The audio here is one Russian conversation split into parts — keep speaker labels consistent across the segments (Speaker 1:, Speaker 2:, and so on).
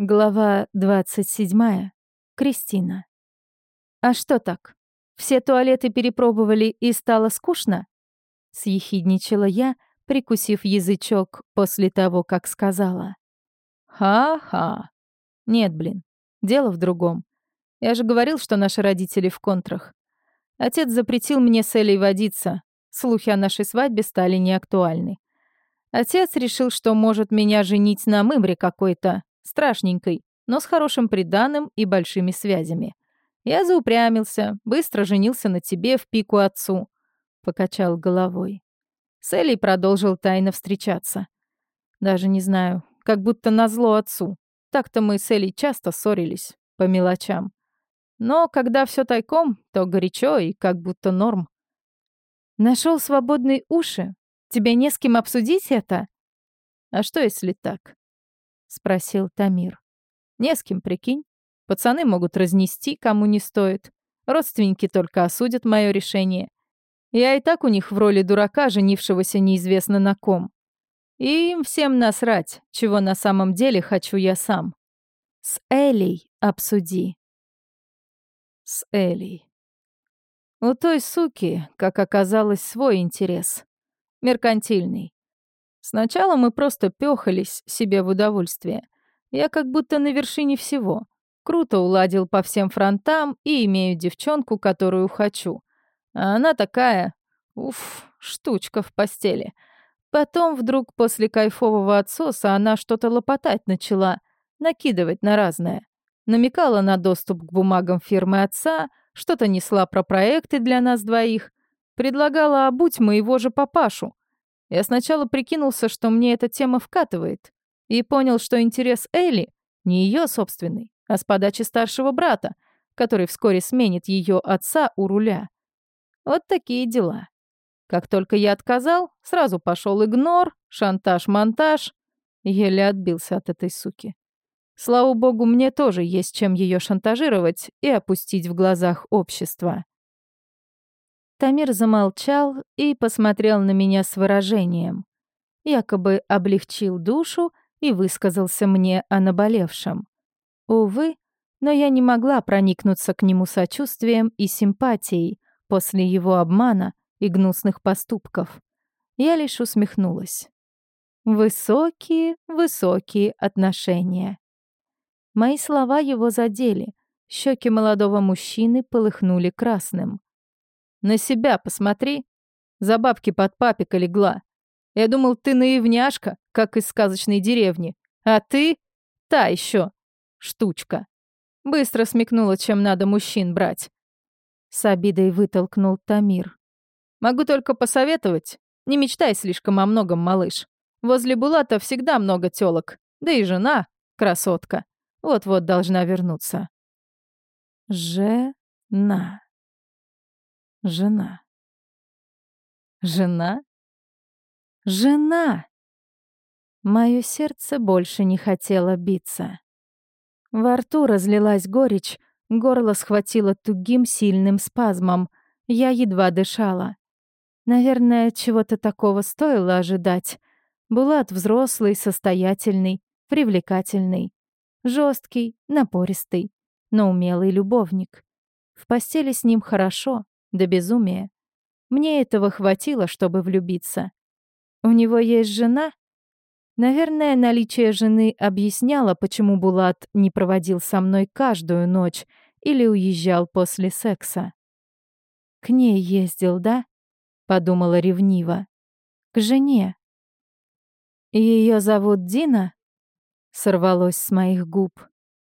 Speaker 1: Глава 27. Кристина. «А что так? Все туалеты перепробовали и стало скучно?» Съехидничала я, прикусив язычок после того, как сказала. «Ха-ха. Нет, блин, дело в другом. Я же говорил, что наши родители в контрах. Отец запретил мне с Элей водиться. Слухи о нашей свадьбе стали неактуальны. Отец решил, что может меня женить на мымре какой-то, страшненькой, но с хорошим приданым и большими связями. Я заупрямился, быстро женился на тебе в пику отцу. Покачал головой. С Элей продолжил тайно встречаться. Даже не знаю, как будто назло отцу. Так-то мы с Элей часто ссорились, по мелочам. Но когда все тайком, то горячо и как будто норм. Нашел свободные уши? Тебе не с кем обсудить это? А что, если так? — спросил Тамир. «Не с кем, прикинь. Пацаны могут разнести, кому не стоит. Родственники только осудят мое решение. Я и так у них в роли дурака, женившегося неизвестно на ком. И им всем насрать, чего на самом деле хочу я сам. С Элей обсуди». С Элей. У той суки, как оказалось, свой интерес. Меркантильный. Сначала мы просто пёхались себе в удовольствие. Я как будто на вершине всего. Круто уладил по всем фронтам и имею девчонку, которую хочу. А она такая, уф, штучка в постели. Потом вдруг после кайфового отсоса она что-то лопотать начала, накидывать на разное. Намекала на доступ к бумагам фирмы отца, что-то несла про проекты для нас двоих, предлагала обуть моего же папашу. Я сначала прикинулся, что мне эта тема вкатывает, и понял, что интерес Элли не ее собственный, а с подачи старшего брата, который вскоре сменит ее отца у руля. Вот такие дела. Как только я отказал, сразу пошел игнор, шантаж-монтаж. Еле отбился от этой суки. Слава богу, мне тоже есть чем ее шантажировать и опустить в глазах общества. Тамир замолчал и посмотрел на меня с выражением. Якобы облегчил душу и высказался мне о наболевшем. Увы, но я не могла проникнуться к нему сочувствием и симпатией после его обмана и гнусных поступков. Я лишь усмехнулась. Высокие, высокие отношения. Мои слова его задели. Щеки молодого мужчины полыхнули красным. На себя посмотри. За бабки под папика легла. Я думал, ты наивняшка, как из сказочной деревни. А ты — та еще штучка. Быстро смекнула, чем надо мужчин брать. С обидой вытолкнул Тамир. Могу только посоветовать. Не мечтай слишком о многом, малыш. Возле Булата всегда много тёлок. Да и жена — красотка. Вот-вот должна вернуться. Жена. Жена. Жена? Жена! Мое сердце больше не хотело биться. Во рту разлилась горечь, горло схватило тугим сильным спазмом. Я едва дышала. Наверное, чего-то такого стоило ожидать. Булат взрослый, состоятельный, привлекательный, жесткий, напористый, но умелый любовник. В постели с ним хорошо, до безумия. Мне этого хватило, чтобы влюбиться. У него есть жена? Наверное, наличие жены объясняло, почему Булат не проводил со мной каждую ночь или уезжал после секса. «К ней ездил, да?» — подумала ревниво. «К жене». «Ее зовут Дина?» — сорвалось с моих губ.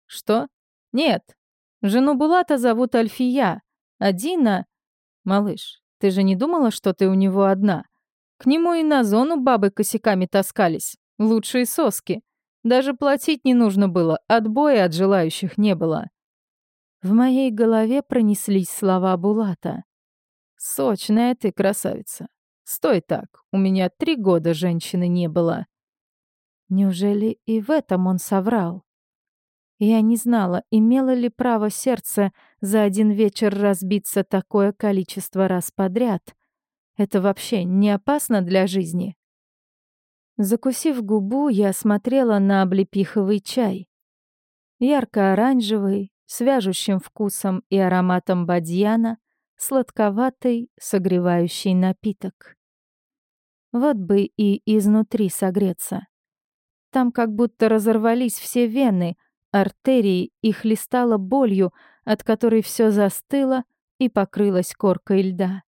Speaker 1: «Что? Нет. Жену Булата зовут Альфия, а Дина «Малыш, ты же не думала, что ты у него одна? К нему и на зону бабы косяками таскались. Лучшие соски. Даже платить не нужно было, отбоя от желающих не было». В моей голове пронеслись слова Булата. «Сочная ты красавица. Стой так, у меня три года женщины не было». Неужели и в этом он соврал? Я не знала, имело ли право сердце за один вечер разбиться такое количество раз подряд. Это вообще не опасно для жизни? Закусив губу, я смотрела на облепиховый чай. Ярко-оранжевый, с вяжущим вкусом и ароматом бадьяна, сладковатый, согревающий напиток. Вот бы и изнутри согреться. Там как будто разорвались все вены, артерии и хлестало болью, от которой все застыло и покрылось коркой льда.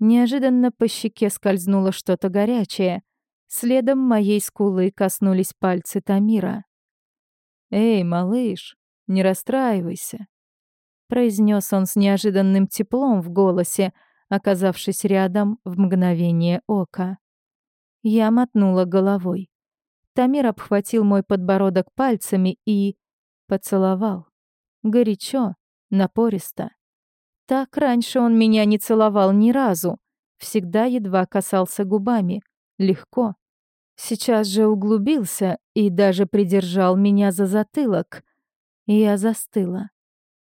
Speaker 1: Неожиданно по щеке скользнуло что-то горячее. Следом моей скулы коснулись пальцы Тамира. «Эй, малыш, не расстраивайся», — произнес он с неожиданным теплом в голосе, оказавшись рядом в мгновение ока. Я мотнула головой. Тамир обхватил мой подбородок пальцами и... поцеловал. Горячо, напористо. Так раньше он меня не целовал ни разу. Всегда едва касался губами. Легко. Сейчас же углубился и даже придержал меня за затылок. Я застыла.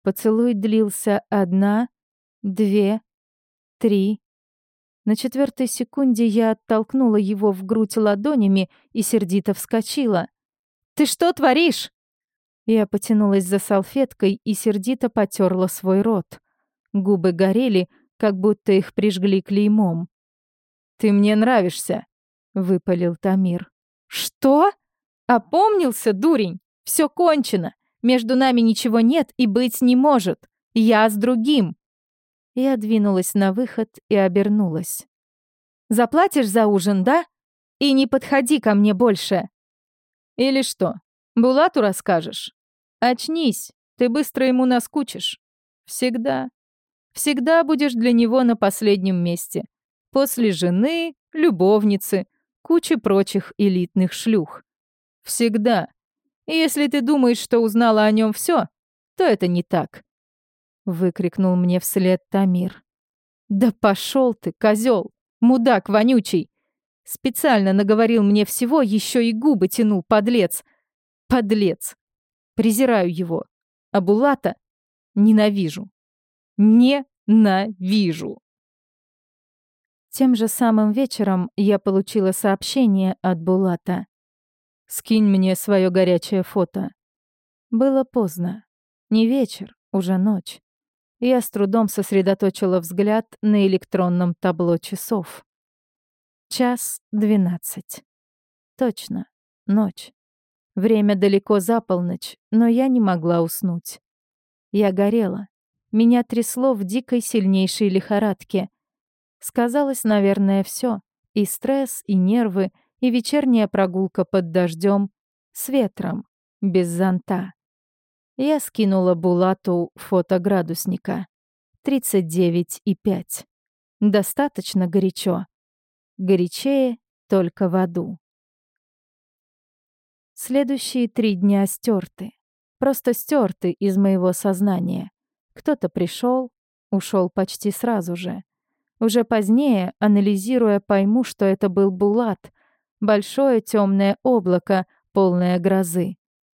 Speaker 1: Поцелуй длился одна, две, три, на четвертой секунде я оттолкнула его в грудь ладонями и сердито вскочила. «Ты что творишь?» Я потянулась за салфеткой и сердито потерла свой рот. Губы горели, как будто их прижгли клеймом. «Ты мне нравишься», — выпалил Тамир. «Что? Опомнился, дурень? Все кончено. Между нами ничего нет и быть не может. Я с другим. Я двинулась на выход и обернулась. «Заплатишь за ужин, да? И не подходи ко мне больше!» «Или что, Булату расскажешь? Очнись, ты быстро ему наскучишь. Всегда. Всегда будешь для него на последнем месте. После жены, любовницы, кучи прочих элитных шлюх. Всегда. И если ты думаешь, что узнала о нем все, то это не так выкрикнул мне вслед Тамир. Да пошел ты, козел, мудак вонючий! Специально наговорил мне всего, еще и губы тянул, подлец. Подлец. Презираю его. А Булата ненавижу. Ненавижу. Тем же самым вечером я получила сообщение от Булата. «Скинь мне свое горячее фото». Было поздно. Не вечер, уже ночь. Я с трудом сосредоточила взгляд на электронном табло часов. Час двенадцать. Точно, ночь. Время далеко за полночь, но я не могла уснуть. Я горела. Меня трясло в дикой сильнейшей лихорадке. Сказалось, наверное, все: И стресс, и нервы, и вечерняя прогулка под дождем, с ветром, без зонта. Я скинула Булату фото градусника. 39,5. Достаточно горячо. Горячее только в аду. Следующие три дня стерты. Просто стерты из моего сознания. Кто-то пришел, ушел почти сразу же. Уже позднее, анализируя, пойму, что это был Булат. Большое темное облако, полное грозы.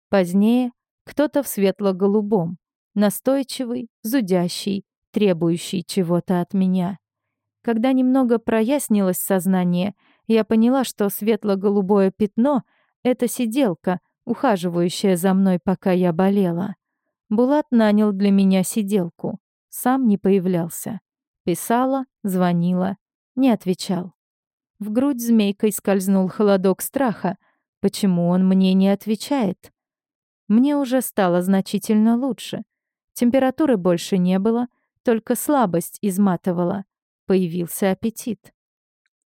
Speaker 1: Позднее кто-то в светло-голубом, настойчивый, зудящий, требующий чего-то от меня. Когда немного прояснилось сознание, я поняла, что светло-голубое пятно — это сиделка, ухаживающая за мной, пока я болела. Булат нанял для меня сиделку. Сам не появлялся. Писала, звонила, не отвечал. В грудь змейкой скользнул холодок страха. Почему он мне не отвечает? Мне уже стало значительно лучше. Температуры больше не было, только слабость изматывала. Появился аппетит.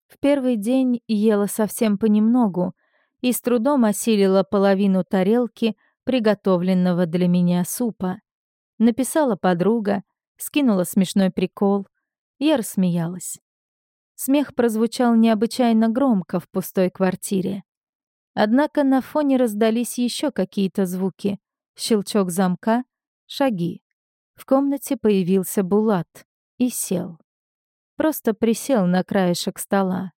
Speaker 1: В первый день ела совсем понемногу и с трудом осилила половину тарелки приготовленного для меня супа. Написала подруга, скинула смешной прикол. Я рассмеялась. Смех прозвучал необычайно громко в пустой квартире. Однако на фоне раздались еще какие-то звуки. Щелчок замка, шаги. В комнате появился Булат и сел. Просто присел на краешек стола.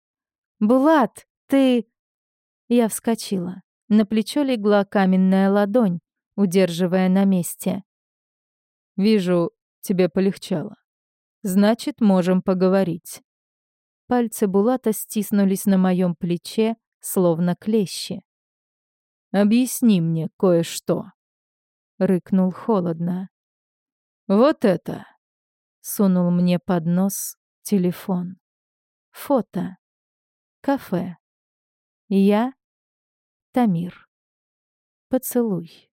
Speaker 1: «Булат, ты...» Я вскочила. На плечо легла каменная ладонь, удерживая на месте. «Вижу, тебе полегчало. Значит, можем поговорить». Пальцы Булата стиснулись на моем плече, словно клещи. «Объясни мне кое-что». рыкнул холодно. «Вот это!» — сунул мне под нос телефон. Фото. Кафе. Я. Тамир. Поцелуй.